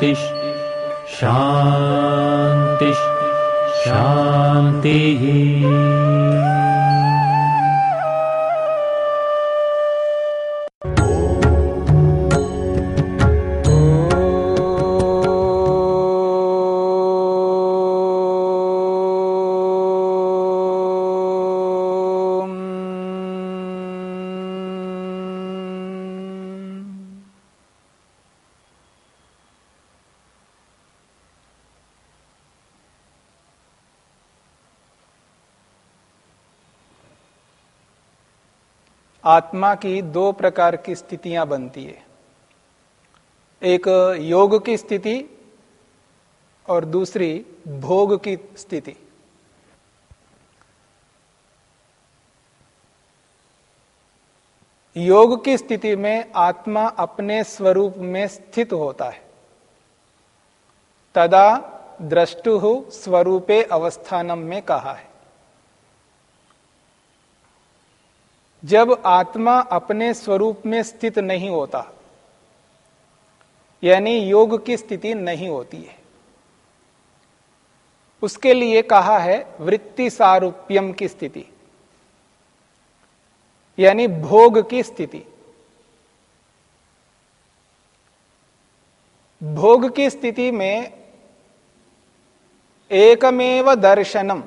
शान्तिः शांति। शान्तिः आत्मा की दो प्रकार की स्थितियाँ बनती है। एक योग की स्थिति और दूसरी भोग की स्थिति। योग की स्थिति में आत्मा अपने स्वरूप में स्थित होता है। तदा द्रष्टु स्वरूपे अवस्थानम में कहा है। जब आत्मा अपने स्वरूप में स्थित नहीं होता, यानी योग की स्थिति नहीं होती है। उसके लिए कहा है वृत्ति सारूप्यम की स्थिति, यानी भोग की स्थिति। भोग की स्थिति में एकमेव दर्शनम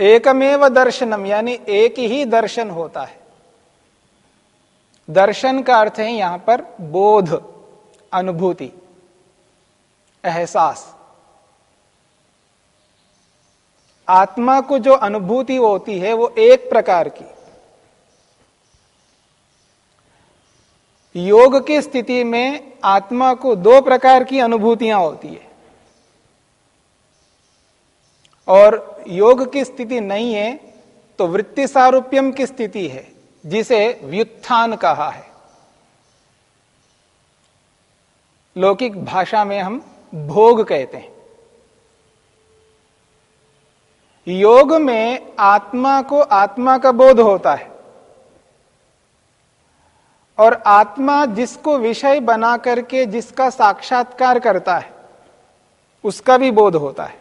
एकमेव दर्शनम, यानी एक ही दर्शन होता है। दर्शन का अर्थ है यहाँ पर बोध, अनुभूति, एहसास। आत्मा को जो अनुभूति होती है वो एक प्रकार की। योग की स्थिति में आत्मा को दो प्रकार की अनुभूतियाँ होती है। और योग की स्थिति नहीं है तो वृत्ति सारूप्यम की स्थिति है, जिसे व्युत्थान कहा है। लौकिक भाषा में हम भोग कहते हैं। योग में आत्मा को आत्मा का बोध होता है। और आत्मा जिसको विषय बना करके जिसका साक्षात्कार करता है, उसका भी बोध होता है।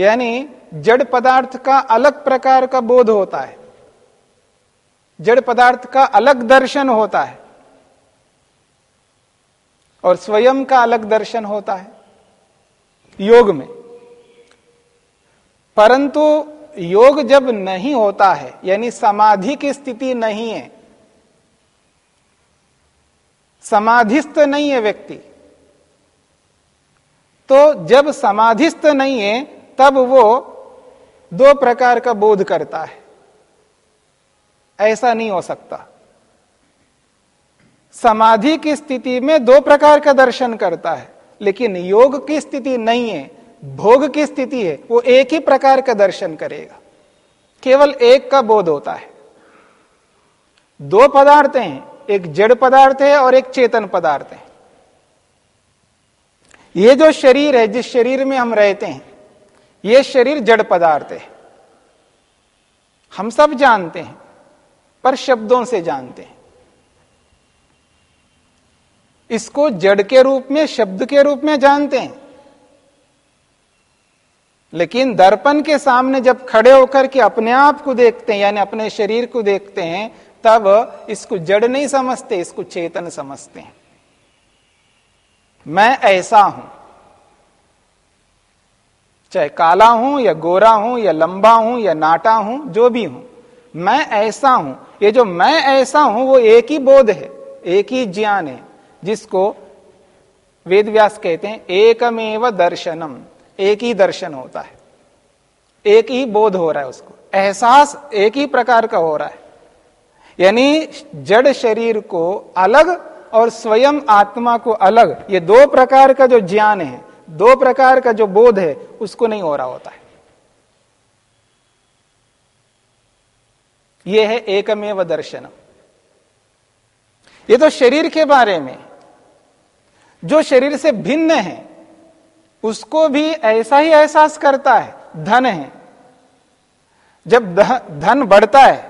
यानी जड़ पदार्थ का अलग प्रकार का बोध होता है। जड़ पदार्थ का अलग दर्शन होता है और स्वयं का अलग दर्शन होता है योग में। परंतु योग जब नहीं होता है, यानी समाधि की स्थिति नहीं है, समाधिस्थ नहीं है व्यक्ति तो जब समाधिस्थ नहीं है तब वो दो प्रकार का बोध करता है। ऐसा नहीं हो सकता। समाधि की स्थिति में दो प्रकार का दर्शन करता है, लेकिन योग की स्थिति नहीं है, भोग की स्थिति है, वो एक ही प्रकार का दर्शन करेगा। केवल एक का बोध होता है। दो पदार्थ हैं, एक जड़ पदार्थ है और एक चेतन पदार्थ है। ये जो शरीर है, जिस शरीर में हम रहते हैं ये शरीर जड़ पदार्थ है। हम सब जानते हैं, पर शब्दों से जानते हैं। इसको जड़ के रूप में, शब्द के रूप में जानते हैं। लेकिन दर्पण के सामने जब खड़े होकर के अपने आप को देखते हैं, यानी अपने शरीर को देखते हैं, तब इसको जड़ नहीं समझते, इसको चेतन समझते हैं। मैं ऐसा हूँ। चाहे काला हूँ या गोरा हूँ या लंबा हूँ या नाटा हूँ, जो भी हूँ, मैं ऐसा हूँ। ये जो मैं ऐसा हूँ, वो एक ही बोध है, एक ही ज्ञान है, जिसको वेद व्यास कहते हैं, एकमेव दर्शनम। एक ही दर्शन होता है। एक ही बोध हो रहा है उसको। एहसास एक ही प्रकार का हो रहा है। यानी जड़ शरीर को अलग और स्वयं आत्मा को अलग, ये दो प्रकार का जो ज्ञान है दो प्रकार का जो बोध है, उसको नहीं हो रहा होता है। यह है एकमेव दर्शनम। ये तो शरीर के बारे में, जो शरीर से भिन्न है, उसको भी ऐसा ही एहसास करता है, धन है। जब धन बढ़ता है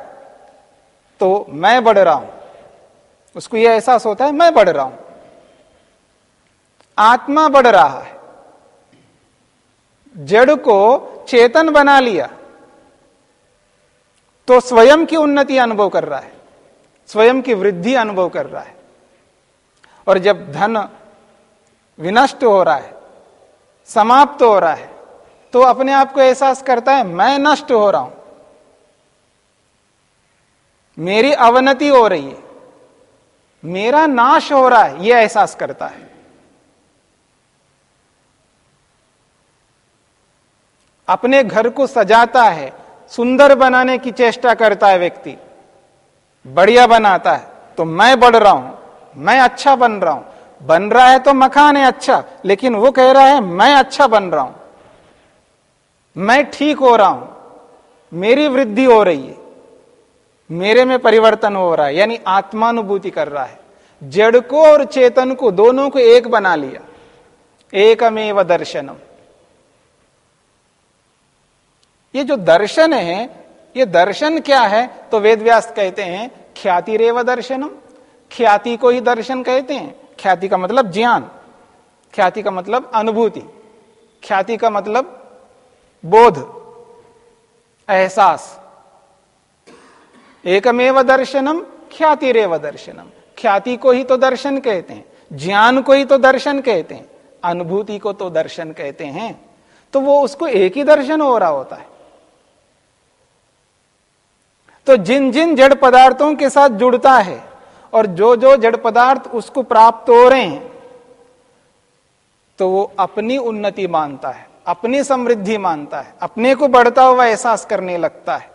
तो मैं बढ़ रहा हूँ। उसको यह एहसास होता है, मैं बढ़ रहा हूँ। आत्मा बढ़ रहा है। जड़ को चेतन बना लिया तो स्वयं की उन्नति अनुभव कर रहा है, स्वयं की वृद्धि अनुभव कर रहा है। और जब धन विनष्ट हो रहा है, समाप्त हो रहा है तो अपने आप को एहसास करता है, मैं नष्ट हो रहा हूँ। मेरी अवनति हो रही है, मेरा नाश हो रहा है यह एहसास करता है। अपने घर को सजाता है, सुंदर बनाने की चेष्टा करता है व्यक्ति। बढ़िया बनाता है तो मैं बढ़ रहा हूँ, मैं अच्छा बन रहा हूँ। बन रहा है तो मकान है अच्छा लेकिन वो कह रहा है, मैं अच्छा बन रहा हूँ, मैं ठीक हो रहा हूँ, मेरी वृद्धि हो रही है, मेरे में परिवर्तन हो रहा है, यानी आत्मानुभूति कर रहा है। जड़ को और चेतन को दोनों को एक बना लिया, एकमेव दर्शनम। ये जो दर्शन है, ये दर्शन क्या है? तो वेद वेदव्यास कहते हैं ख्याति रेव दर्शनम। ख्याति को ही दर्शन कहते हैं। ख्याति का मतलब ज्ञान। ख्याति का मतलब अनुभूति। ख्याति का मतलब बोध। एहसास। एकमेव दर्शनम ख्याति रेव दर्शनम। ख्याति को ही तो दर्शन कहते हैं। ज्ञान को ही तो दर्शन कहते हैं। अनुभूति को तो दर्शन कहते हैं। तो वो उसको एक ही दर्शन हो रहा होता है। तो जिन जिन जड़ पदार्थों के साथ जुड़ता है और जो जो जड़ पदार्थ उसको प्राप्त हो रहे हैं तो वो अपनी उन्नति मानता है, अपनी समृद्धि मानता है, अपने को बढ़ता हुआ एहसास करने लगता है।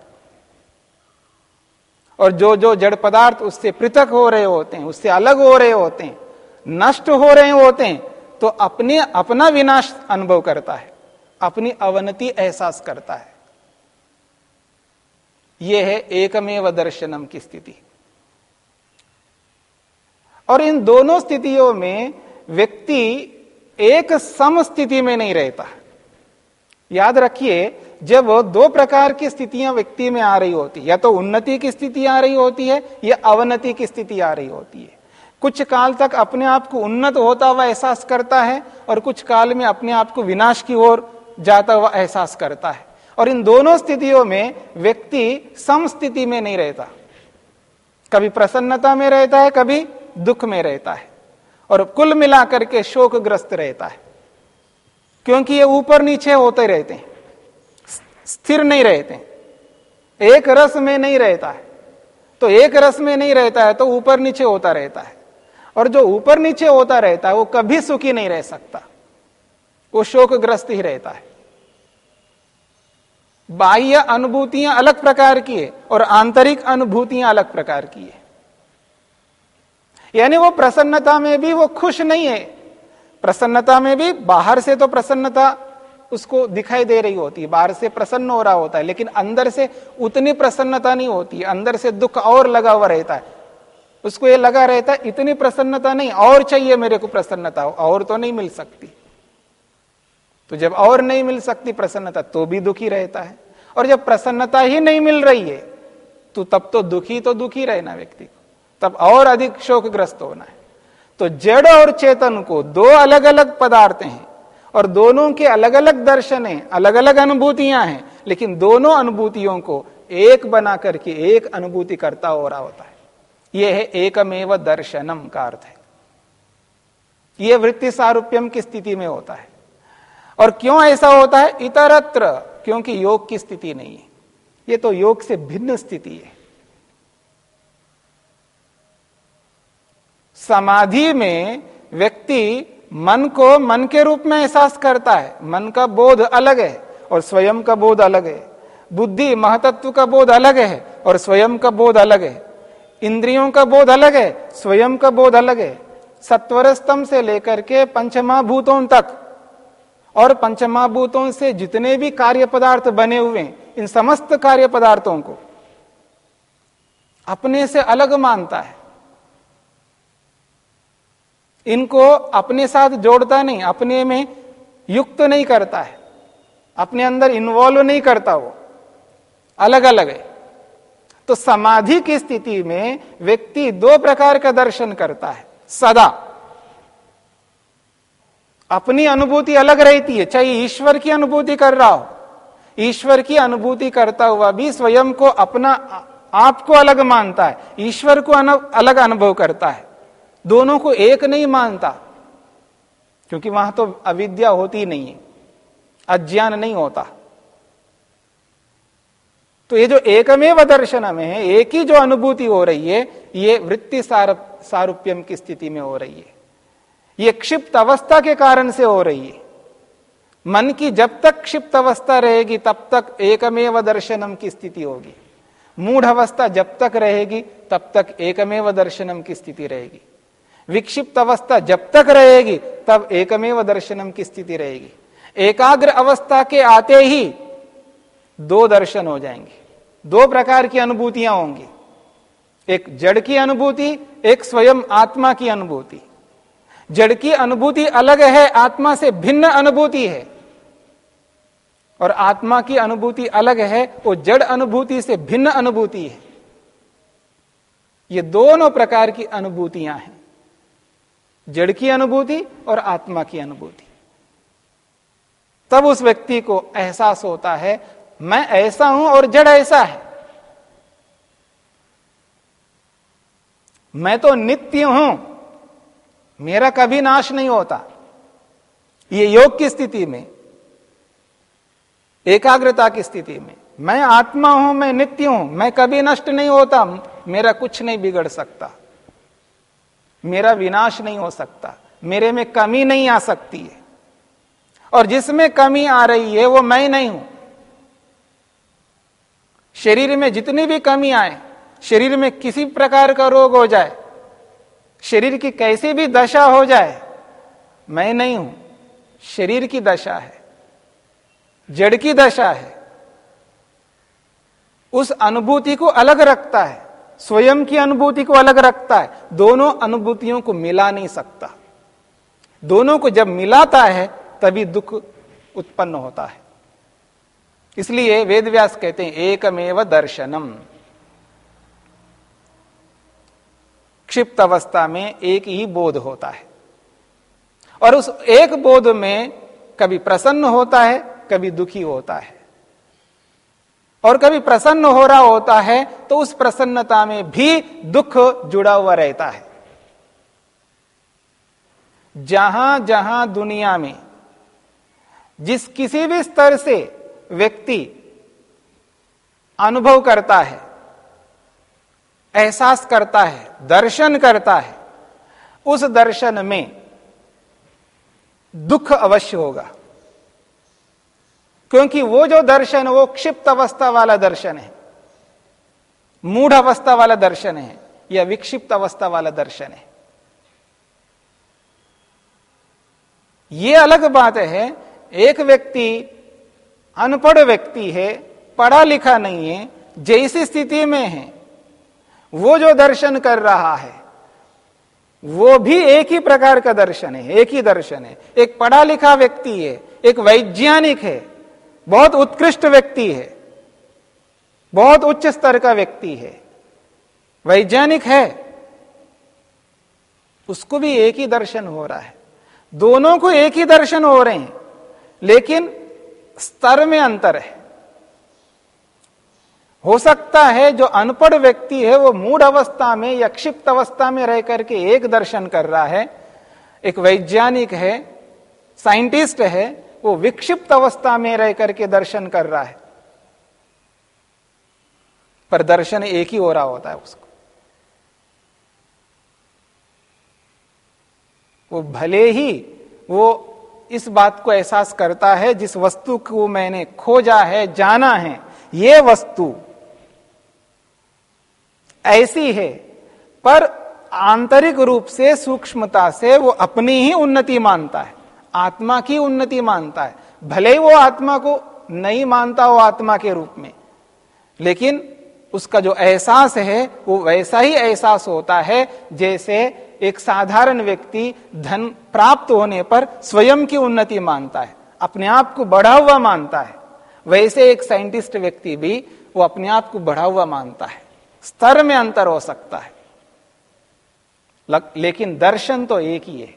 और जो जो जड़ पदार्थ उससे पृथक हो रहे होते हैं, उससे अलग हो रहे होते हैं, नष्ट हो रहे होते हैं तो अपने, अपना विनाश अनुभव करता है, अपनी अवनति एहसास करता है। यह है एकमेव दर्शनम की स्थिति। और इन दोनों स्थितियों में व्यक्ति एक सम स्थिति में नहीं रहता। याद रखिए, जब दो प्रकार की स्थितियाँ व्यक्ति में आ रही होती है, या तो उन्नति की स्थिति आ रही होती है, या अवनति की स्थिति आ रही होती है। कुछ काल तक अपने आप को उन्नत होता हुआ एहसास करता है, और कुछ काल में अपने आप को विनाश की ओर जाता हुआ एहसास करता है। और इन दोनों स्थितियों में व्यक्ति समस्थिति में नहीं रहता। कभी प्रसन्नता में रहता है, कभी दुख में रहता है। और कुल मिलाकर के शोकग्रस्त रहता है। क्योंकि ये ऊपर नीचे होते रहते हैं। स्थिर नहीं रहते। एक रस में नहीं रहता है। तो एक रस में नहीं रहता है तो ऊपर नीचे होता रहता है। और जो ऊपर नीचे होता रहता है, वो कभी सुखी नहीं रह सकता। वो शोकग्रस्त ही रहता है। बाह्य अनुभूतियाँ अलग प्रकार की है और आंतरिक अनुभूतियाँ अलग प्रकार की है। यानी वो प्रसन्नता में भी वो खुश नहीं है। प्रसन्नता में भी बाहर से तो प्रसन्नता उसको दिखाई दे रही होती है, बाहर से प्रसन्न हो रहा होता है, लेकिन अंदर से उतनी प्रसन्नता नहीं होती, अंदर से दुख और लगा हुआ रहता है। उसको ये लगा रहता है, इतनी प्रसन्नता नहीं, और चाहिए मेरे को प्रसन्नता, और तो नहीं मिल सकती। तो जब और नहीं मिल सकती प्रसन्नता तो भी दुखी रहता है। और जब प्रसन्नता ही नहीं मिल रही है तो तब तो दुखी तो दुखी रहना व्यक्ति को। तब और अधिक शोकग्रस्त होना है। तो जड़ और चेतन को दो अलग अलग पदार्थ हैं, और दोनों के अलग अलग दर्शन हैं अलग अलग अनुभूतियाँ हैं, लेकिन दोनों अनुभूतियों को एक बना करके एक अनुभूति करता हो रहा होता है। यह है एकमेव दर्शनम का अर्थ है। यह वृत्ति सारूप्यम की स्थिति में होता है। और क्यों ऐसा होता है? इतरत्र, क्योंकि योग की स्थिति नहीं है। ये तो योग से भिन्न स्थिति है। समाधि में व्यक्ति मन को मन के रूप में एहसास करता है। मन का बोध अलग है और स्वयं का बोध अलग है। बुद्धि, महतत्व का बोध अलग है और स्वयं का बोध अलग है। इंद्रियों का बोध अलग है, स्वयं का बोध अलग है। सत्वर स्तंभ से लेकर के पंचमा भूतों तक और पंचमाभूतों से जितने भी कार्य पदार्थ बने हुए इन समस्त कार्य पदार्थों को अपने से अलग मानता है। इनको अपने साथ जोड़ता नहीं, अपने में युक्त तो नहीं करता है। अपने अंदर इन्वॉल्व नहीं करता वो। अलग अलग है। तो समाधि की स्थिति में व्यक्ति दो प्रकार का दर्शन करता है, सदा। अपनी अनुभूति अलग रहती है, चाहे ईश्वर की अनुभूति कर रहा हो। ईश्वर की अनुभूति करता हुआ भी स्वयं को अपना आपको अलग मानता है, ईश्वर को अलग अनुभव करता है। दोनों को एक नहीं मानता, क्योंकि वहाँ तो अविद्या होती नहीं है, अज्ञान नहीं होता। तो ये जो एकमेव दर्शन में है, एक ही जो अनुभूति हो रही है, ये वृत्ति सारूप्यम की स्थिति में हो रही है। ये क्षिप्त अवस्था के कारण से हो रही है। मन की जब तक क्षिप्त अवस्था रहेगी, तब तक एकमेव दर्शनम की स्थिति होगी। मूढ़ अवस्था जब तक रहेगी, तब तक एकमेव दर्शनम की स्थिति रहेगी। विक्षिप्त अवस्था जब तक रहेगी, तब एकमेव दर्शनम की स्थिति रहेगी। एकाग्र अवस्था के आते ही दो दर्शन हो जाएँगे। दो प्रकार की अनुभूतियाँ होंगी। एक जड़ की अनुभूति, एक स्वयं आत्मा की अनुभूति। जड़ की अनुभूति अलग है, आत्मा से भिन्न अनुभूति है। और आत्मा की अनुभूति अलग है, वो जड़ अनुभूति से भिन्न अनुभूति है। ये दोनों प्रकार की अनुभूतियाँ हैं। जड़ की अनुभूति और आत्मा की अनुभूति। तब उस व्यक्ति को एहसास होता है, मैं ऐसा हूँ और जड़ ऐसा है। मैं तो नित्य हूँ मेरा कभी नाश नहीं होता। ये योग की स्थिति में, एकाग्रता की स्थिति में, मैं आत्मा हूँ, मैं नित्य हूँ, मैं कभी नष्ट नहीं होता, मेरा कुछ नहीं बिगड़ सकता। मेरा विनाश नहीं हो सकता, मेरे में कमी नहीं आ सकती है। और जिसमें कमी आ रही है, वो मैं नहीं हूँ। शरीर में जितनी भी कमी आए, शरीर में किसी प्रकार का रोग हो जाए शरीर की कैसी भी दशा हो जाए, मैं नहीं हूँ। शरीर की दशा है, जड़ की दशा है। उस अनुभूति को अलग रखता है, स्वयं की अनुभूति को अलग रखता है। दोनों अनुभूतियों को मिला नहीं सकता। दोनों को जब मिलाता है, तभी दुख उत्पन्न होता है। इसलिए वेदव्यास कहते हैं, एकमेव दर्शनम। क्षिप्त अवस्था में एक ही बोध होता है। और उस एक बोध में कभी प्रसन्न होता है, कभी दुखी होता है। और कभी प्रसन्न हो रहा होता है तो उस प्रसन्नता में भी दुख जुड़ा हुआ रहता है। जहाँ जहाँ दुनिया में जिस किसी भी स्तर से व्यक्ति अनुभव करता है एहसास करता है, दर्शन करता है, उस दर्शन में दुख अवश्य होगा। क्योंकि वो जो दर्शन, वो क्षिप्त अवस्था वाला दर्शन है, मूढ़ अवस्था वाला दर्शन है, या विक्षिप्त अवस्था वाला दर्शन है। ये अलग बात है, एक व्यक्ति, अनपढ़ व्यक्ति है, पढ़ा लिखा नहीं है, जैसी स्थिति में है वो जो दर्शन कर रहा है, वो भी एक ही प्रकार का दर्शन है, एक ही दर्शन है। एक पढ़ा लिखा व्यक्ति है, एक वैज्ञानिक है, बहुत उत्कृष्ट व्यक्ति है, बहुत उच्च स्तर का व्यक्ति है, वैज्ञानिक है, उसको भी एक ही दर्शन हो रहा है। दोनों को एक ही दर्शन हो रहे हैं, लेकिन स्तर में अंतर है। हो सकता है जो अनपढ़ व्यक्ति है, वो मूड अवस्था में या क्षिप्त अवस्था में रह करके एक दर्शन कर रहा है। एक वैज्ञानिक है, साइंटिस्ट है, वो विक्षिप्त अवस्था में रह करके दर्शन कर रहा है। पर दर्शन एक ही हो रहा होता है उसको। वो भले ही वो इस बात को एहसास करता है, जिस वस्तु को मैंने खोजा है, जाना है, ये वस्तु ऐसी है। पर आंतरिक रूप से सूक्ष्मता से वो अपनी ही उन्नति मानता है। आत्मा की उन्नति मानता है। भले ही वो आत्मा को नहीं मानता हो आत्मा के रूप में, लेकिन उसका जो एहसास है, वो वैसा ही एहसास होता है जैसे एक साधारण व्यक्ति धन प्राप्त होने पर स्वयं की उन्नति मानता है, अपने आप को बढ़ा हुआ मानता है। वैसे एक साइंटिस्ट व्यक्ति भी वो अपने आप को बढ़ा हुआ मानता है। स्तर में अंतर हो सकता है। लेकिन दर्शन तो एक ही है।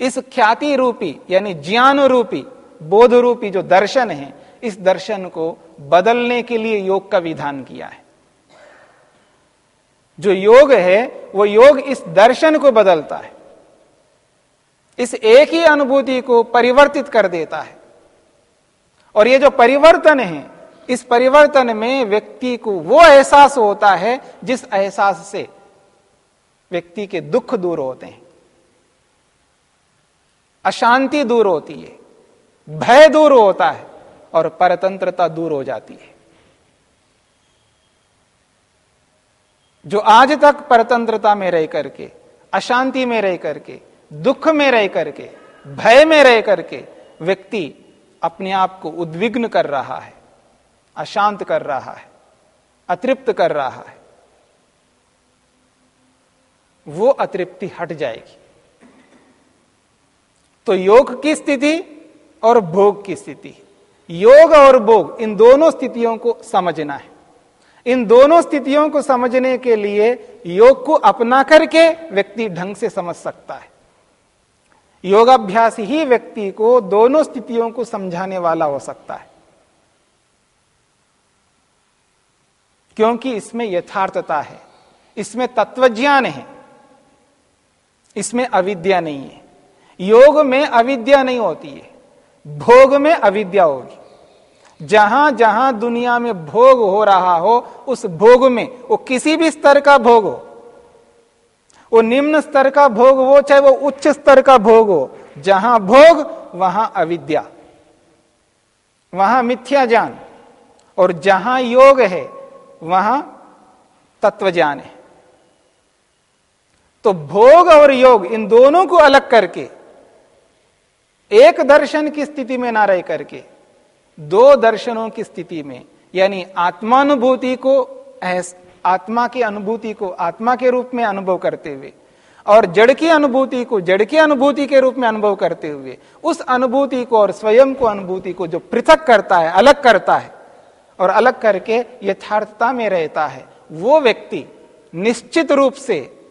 इस ख्याति रूपी, यानी ज्ञान रूपी बोध रूपी जो दर्शन है, इस दर्शन को बदलने के लिए योग का विधान किया है। जो योग है, वो योग इस दर्शन को बदलता है। इस एक ही अनुभूति को परिवर्तित कर देता है। और ये जो परिवर्तन है इस परिवर्तन में व्यक्ति को वो एहसास होता है जिस एहसास से व्यक्ति के दुख दूर होते हैं। अशांति दूर होती है, भय दूर होता है और परतंत्रता दूर हो जाती है। जो आज तक परतंत्रता में रह करके, अशांति में रह करके, दुख में रह करके, भय में रह करके व्यक्ति अपने आप को उद्विग्न कर रहा है। अशांत कर रहा है, अतृप्त कर रहा है, वो अतृप्ति हट जाएगी। तो योग की स्थिति और भोग की स्थिति, योग और भोग, इन दोनों स्थितियों को समझना है। इन दोनों स्थितियों को समझने के लिए योग को अपना करके व्यक्ति ढंग से समझ सकता है। योगाभ्यास ही व्यक्ति को दोनों स्थितियों को समझाने वाला हो सकता है। क्योंकि इसमें यथार्थता है। इसमें तत्वज्ञान है। इसमें अविद्या नहीं है। योग में अविद्या नहीं होती है। भोग में अविद्या होगी। जहाँ जहाँ दुनिया में भोग हो रहा हो, उस भोग में, वो किसी भी स्तर का भोग हो। वो निम्न स्तर का भोग हो, चाहे वो उच्च स्तर का भोग हो, जहाँ भोग, वहाँ अविद्या। वहाँ मिथ्या ज्ञान। और जहाँ योग है वहाँ तत्व ज्ञान है। तो भोग और योग इन दोनों को अलग करके, एक दर्शन की स्थिति में ना रह करके, दो दर्शनों की स्थिति में, यानी आत्मानुभूति को आत्मा की अनुभूति को आत्मा के रूप में अनुभव करते हुए और जड़ की अनुभूति को जड़ की अनुभूति के रूप में अनुभव करते हुए, उस अनुभूति को और स्वयं को अनुभूति को जो पृथक करता है, अलग करता है और अलग करके यथार्थता में रहता है। वो व्यक्ति निश्चित रूप से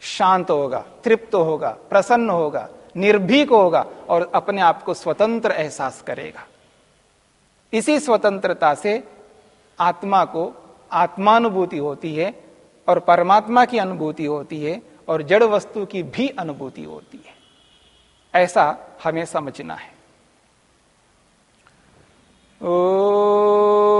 शांत होगा, तृप्त होगा, प्रसन्न होगा, निर्भीक होगा और अपने आप को स्वतंत्र एहसास करेगा। इसी स्वतंत्रता से आत्मा को आत्मानुभूति होती है और परमात्मा की अनुभूति होती है और जड़ वस्तु की भी अनुभूति होती है। ऐसा हमें समझना है। ओ